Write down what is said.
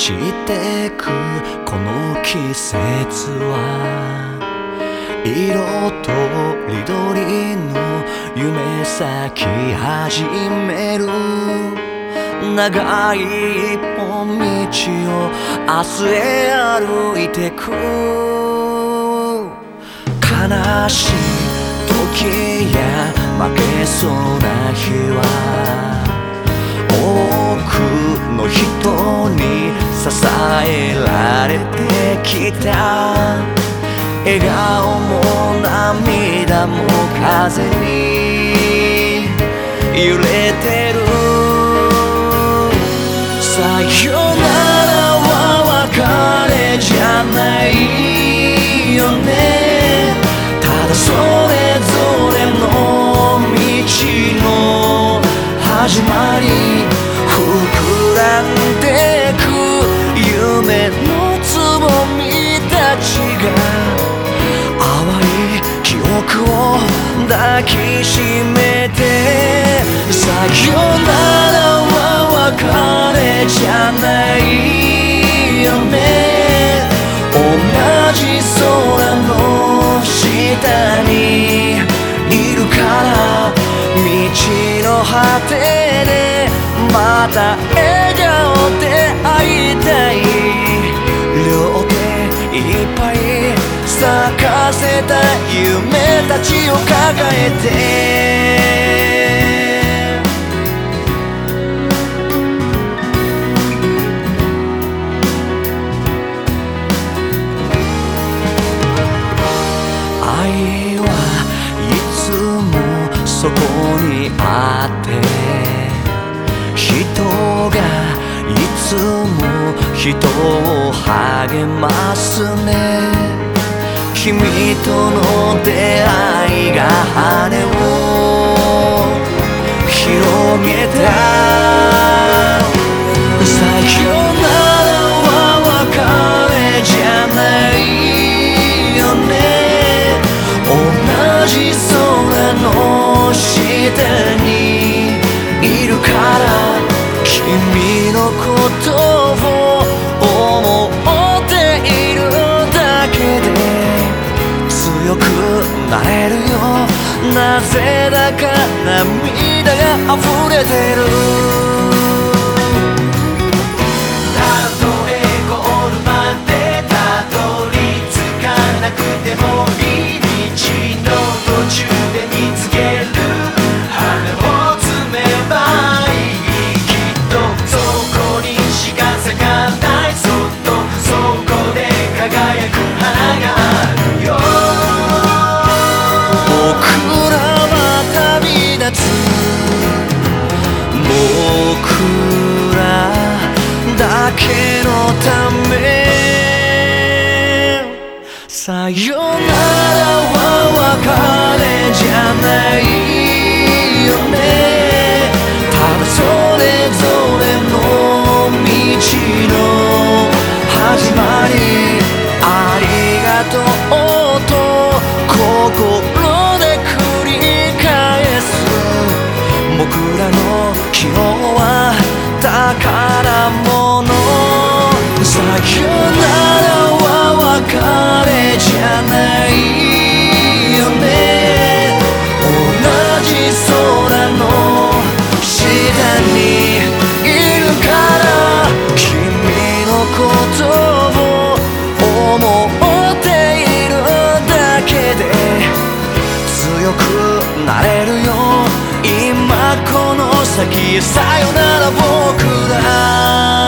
してくこの季節は。色とりどりの夢咲き始める。長い一本道を明日へ歩いてく。悲しい時や負けそうな日は。の人に支えられてきた。笑顔も涙も風に揺れてる。さよならは別れじゃないよね。ただそれぞれの道の始まり抱きしめてさよならは別れじゃないよね同じ空の下にいるから道の果てでまた笑顔で会いたい両手いっぱい咲かせた夢たちを抱えて。愛はいつもそこにあって。人がいつも人を励ますね。君との出会いが羽を広げた。なれるよ。なぜだか涙が溢れてる。たとえゴールまでたどり着かなくてもいい道のさよならは別れじゃないなれるよ。今この先さよなら僕ら。